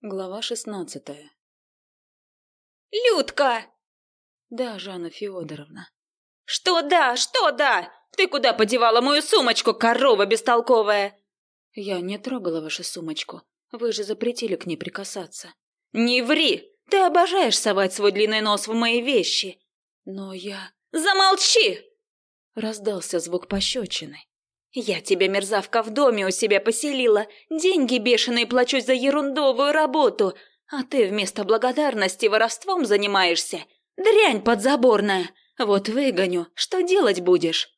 Глава шестнадцатая. «Людка!» «Да, Жанна Федоровна». «Что да, что да? Ты куда подевала мою сумочку, корова бестолковая?» «Я не трогала вашу сумочку. Вы же запретили к ней прикасаться». «Не ври! Ты обожаешь совать свой длинный нос в мои вещи!» «Но я...» «Замолчи!» Раздался звук пощечины. «Я тебя, мерзавка, в доме у себя поселила, деньги бешеные плачу за ерундовую работу, а ты вместо благодарности воровством занимаешься. Дрянь подзаборная! Вот выгоню, что делать будешь?»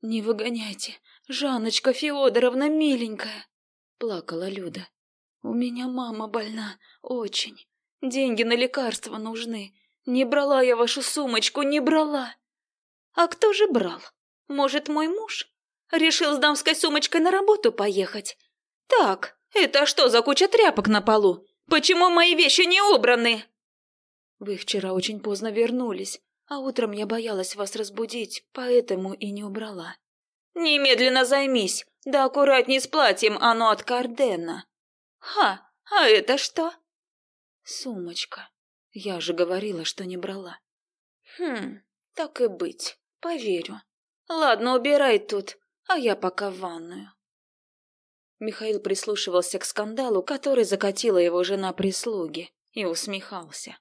«Не выгоняйте, Жанночка Федоровна миленькая!» – плакала Люда. «У меня мама больна, очень. Деньги на лекарства нужны. Не брала я вашу сумочку, не брала!» «А кто же брал? Может, мой муж?» Решил с дамской сумочкой на работу поехать. Так, это что за куча тряпок на полу? Почему мои вещи не убраны? Вы вчера очень поздно вернулись, а утром я боялась вас разбудить, поэтому и не убрала. Немедленно займись, да аккуратней с платьем, оно от Кардена. Ха, а это что? Сумочка. Я же говорила, что не брала. Хм, так и быть, поверю. Ладно, убирай тут, а я пока в ванную. Михаил прислушивался к скандалу, который закатила его жена прислуги, и усмехался.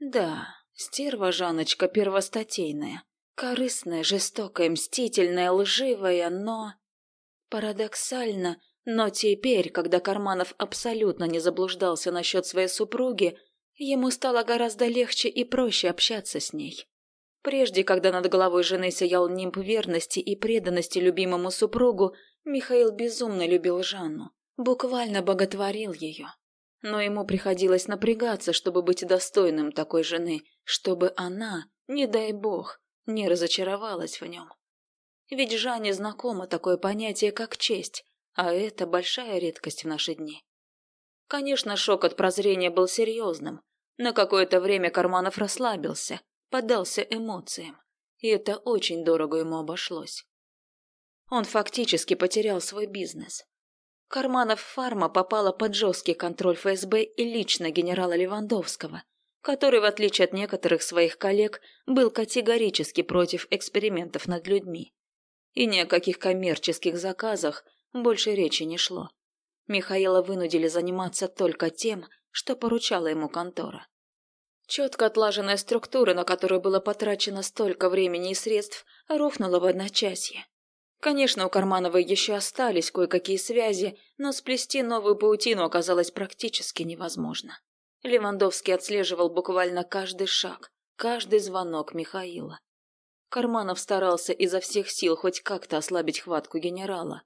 Да, стерва Жаночка первостатейная, корыстная, жестокая, мстительная, лживая, но... Парадоксально, но теперь, когда Карманов абсолютно не заблуждался насчет своей супруги, ему стало гораздо легче и проще общаться с ней. Прежде, когда над головой жены сиял нимб верности и преданности любимому супругу, Михаил безумно любил Жанну, буквально боготворил ее. Но ему приходилось напрягаться, чтобы быть достойным такой жены, чтобы она, не дай бог, не разочаровалась в нем. Ведь Жанне знакомо такое понятие, как честь, а это большая редкость в наши дни. Конечно, шок от прозрения был серьезным. На какое-то время Карманов расслабился – поддался эмоциям, и это очень дорого ему обошлось. Он фактически потерял свой бизнес. Карманов фарма попала под жесткий контроль ФСБ и лично генерала Левандовского, который, в отличие от некоторых своих коллег, был категорически против экспериментов над людьми. И ни о каких коммерческих заказах больше речи не шло. Михаила вынудили заниматься только тем, что поручала ему контора. Четко отлаженная структура, на которую было потрачено столько времени и средств, рухнула в одночасье. Конечно, у Карманова еще остались кое-какие связи, но сплести новую паутину оказалось практически невозможно. Левандовский отслеживал буквально каждый шаг, каждый звонок Михаила. Карманов старался изо всех сил хоть как-то ослабить хватку генерала.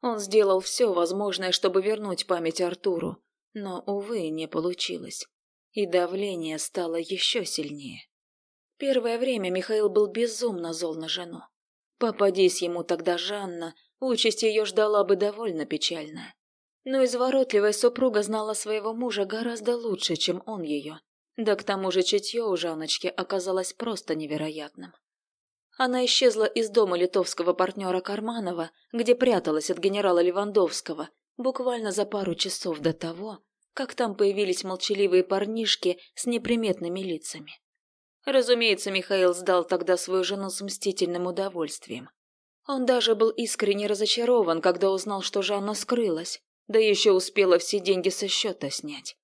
Он сделал все возможное, чтобы вернуть память Артуру, но, увы, не получилось и давление стало еще сильнее. Первое время Михаил был безумно зол на жену. Попадись ему тогда Жанна, участь ее ждала бы довольно печальная. Но изворотливая супруга знала своего мужа гораздо лучше, чем он ее. Да к тому же чутье у Жанночки оказалось просто невероятным. Она исчезла из дома литовского партнера Карманова, где пряталась от генерала Левандовского, буквально за пару часов до того, как там появились молчаливые парнишки с неприметными лицами. Разумеется, Михаил сдал тогда свою жену с мстительным удовольствием. Он даже был искренне разочарован, когда узнал, что Жанна скрылась, да еще успела все деньги со счета снять.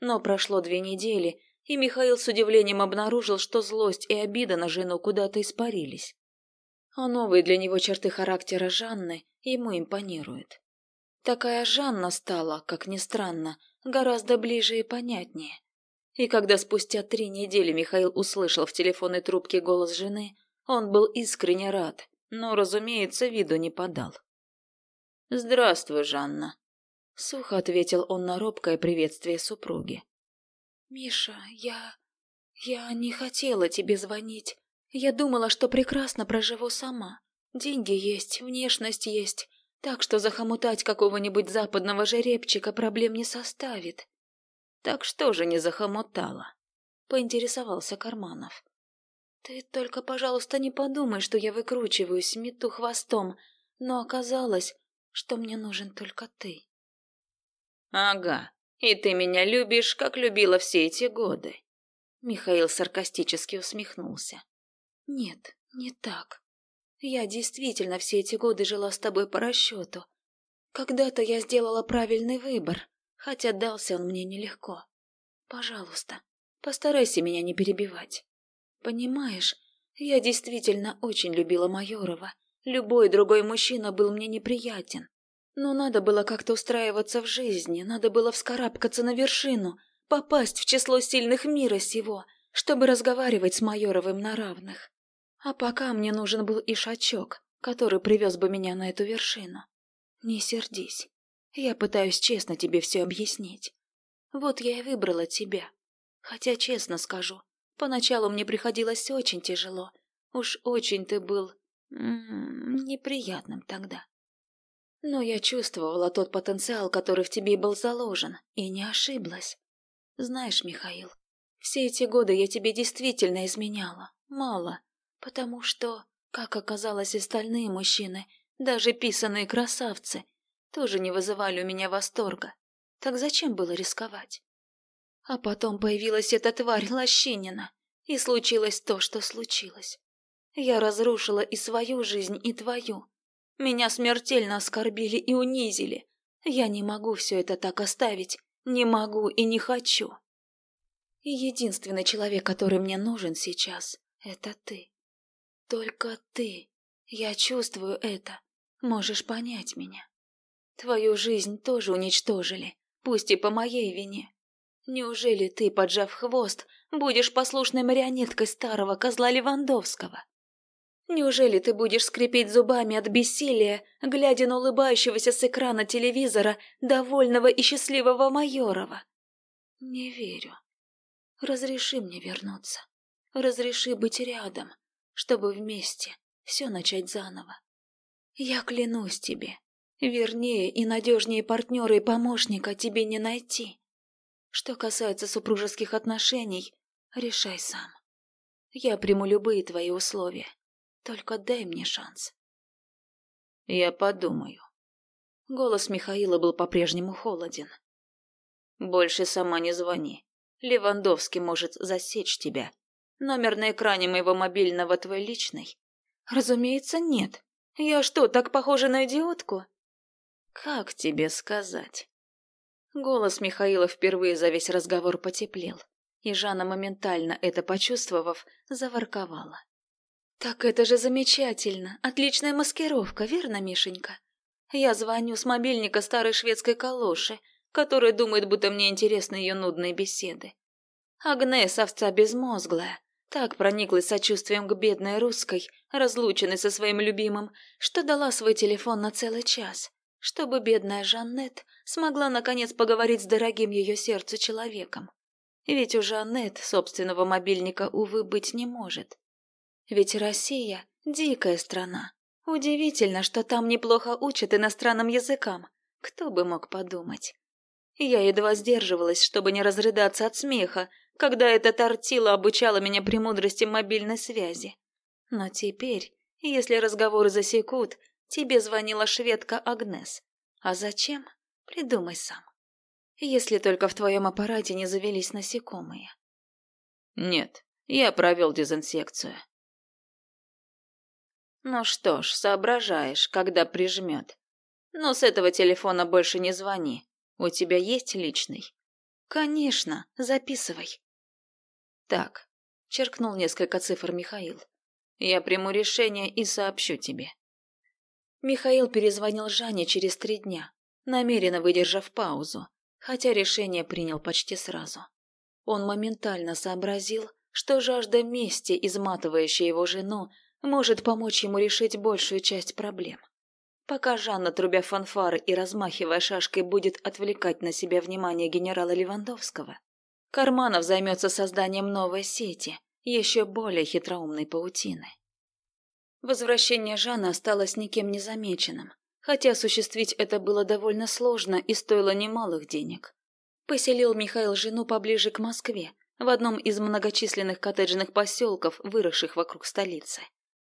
Но прошло две недели, и Михаил с удивлением обнаружил, что злость и обида на жену куда-то испарились. А новые для него черты характера Жанны ему импонируют. Такая Жанна стала, как ни странно, гораздо ближе и понятнее. И когда спустя три недели Михаил услышал в телефонной трубке голос жены, он был искренне рад, но, разумеется, виду не подал. «Здравствуй, Жанна», — сухо ответил он на робкое приветствие супруги. «Миша, я... я не хотела тебе звонить. Я думала, что прекрасно проживу сама. Деньги есть, внешность есть, так что захомутать какого-нибудь западного жеребчика проблем не составит. Так что же не захомутала? Поинтересовался Карманов. Ты только, пожалуйста, не подумай, что я выкручиваюсь, мету хвостом, но оказалось, что мне нужен только ты. Ага, И ты меня любишь, как любила все эти годы. Михаил саркастически усмехнулся. Нет, не так. Я действительно все эти годы жила с тобой по расчету. Когда-то я сделала правильный выбор, хотя дался он мне нелегко. Пожалуйста, постарайся меня не перебивать. Понимаешь, я действительно очень любила Майорова. Любой другой мужчина был мне неприятен. Но надо было как-то устраиваться в жизни, надо было вскарабкаться на вершину, попасть в число сильных мира сего, чтобы разговаривать с Майоровым на равных. А пока мне нужен был ишачок, который привез бы меня на эту вершину. Не сердись. Я пытаюсь честно тебе все объяснить. Вот я и выбрала тебя. Хотя, честно скажу, поначалу мне приходилось очень тяжело. Уж очень ты был... М -м, неприятным тогда. Но я чувствовала тот потенциал, который в тебе был заложен, и не ошиблась. Знаешь, Михаил, все эти годы я тебе действительно изменяла. Мало. Потому что, как оказалось, остальные мужчины, даже писанные красавцы, тоже не вызывали у меня восторга. Так зачем было рисковать? А потом появилась эта тварь Лощинина, и случилось то, что случилось. Я разрушила и свою жизнь, и твою. Меня смертельно оскорбили и унизили. Я не могу все это так оставить. Не могу и не хочу. И единственный человек, который мне нужен сейчас, это ты. Только ты. Я чувствую это. Можешь понять меня. Твою жизнь тоже уничтожили, пусть и по моей вине. Неужели ты, поджав хвост, будешь послушной марионеткой старого козла Левандовского? Неужели ты будешь скрипеть зубами от бессилия, глядя на улыбающегося с экрана телевизора довольного и счастливого Майорова? Не верю. Разреши мне вернуться. Разреши быть рядом, чтобы вместе все начать заново. Я клянусь тебе, вернее и надежнее партнера и помощника тебе не найти. Что касается супружеских отношений, решай сам. Я приму любые твои условия. Только дай мне шанс. Я подумаю. Голос Михаила был по-прежнему холоден. Больше сама не звони. Левандовский может засечь тебя. Номер на экране моего мобильного твой личный? Разумеется, нет. Я что, так похожа на идиотку? Как тебе сказать? Голос Михаила впервые за весь разговор потеплел, и Жанна, моментально это почувствовав, заворковала. «Так это же замечательно! Отличная маскировка, верно, Мишенька? Я звоню с мобильника старой шведской калоши, которая думает, будто мне интересны ее нудные беседы. Агнес, овца безмозглая, так прониклась сочувствием к бедной русской, разлученной со своим любимым, что дала свой телефон на целый час, чтобы бедная Жаннет смогла наконец поговорить с дорогим ее сердцу человеком. Ведь у Жаннет собственного мобильника, увы, быть не может. Ведь Россия – дикая страна. Удивительно, что там неплохо учат иностранным языкам. Кто бы мог подумать. Я едва сдерживалась, чтобы не разрыдаться от смеха, когда эта тортила обучала меня премудрости мобильной связи. Но теперь, если разговоры засекут, тебе звонила шведка Агнес. А зачем? Придумай сам. Если только в твоем аппарате не завелись насекомые. Нет, я провел дезинсекцию. Ну что ж, соображаешь, когда прижмет. Но с этого телефона больше не звони. У тебя есть личный? Конечно, записывай. Так, черкнул несколько цифр Михаил. Я приму решение и сообщу тебе. Михаил перезвонил Жанне через три дня, намеренно выдержав паузу, хотя решение принял почти сразу. Он моментально сообразил, что жажда мести, изматывающая его жену, может помочь ему решить большую часть проблем. Пока Жанна, трубя фанфары и размахивая шашкой, будет отвлекать на себя внимание генерала Левандовского, Карманов займется созданием новой сети, еще более хитроумной паутины. Возвращение Жанны осталось никем не замеченным, хотя осуществить это было довольно сложно и стоило немалых денег. Поселил Михаил жену поближе к Москве, в одном из многочисленных коттеджных поселков, выросших вокруг столицы.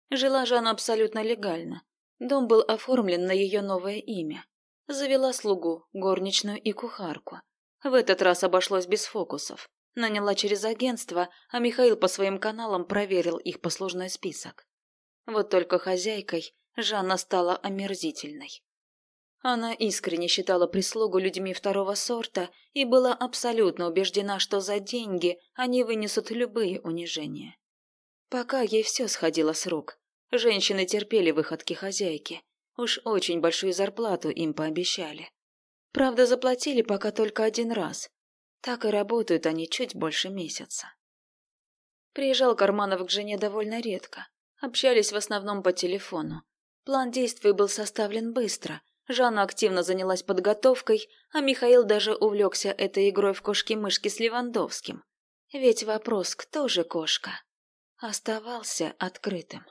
Жила Жанна абсолютно легально. Дом был оформлен на ее новое имя. Завела слугу, горничную и кухарку. В этот раз обошлось без фокусов. Наняла через агентство, а Михаил по своим каналам проверил их послужной список. Вот только хозяйкой Жанна стала омерзительной. Она искренне считала прислугу людьми второго сорта и была абсолютно убеждена, что за деньги они вынесут любые унижения. Пока ей все сходило с рук. Женщины терпели выходки хозяйки. Уж очень большую зарплату им пообещали. Правда, заплатили пока только один раз. Так и работают они чуть больше месяца. Приезжал Карманов к жене довольно редко. Общались в основном по телефону. План действий был составлен быстро. Жанна активно занялась подготовкой, а Михаил даже увлекся этой игрой в кошки-мышки с Левандовским. Ведь вопрос «кто же кошка?» оставался открытым.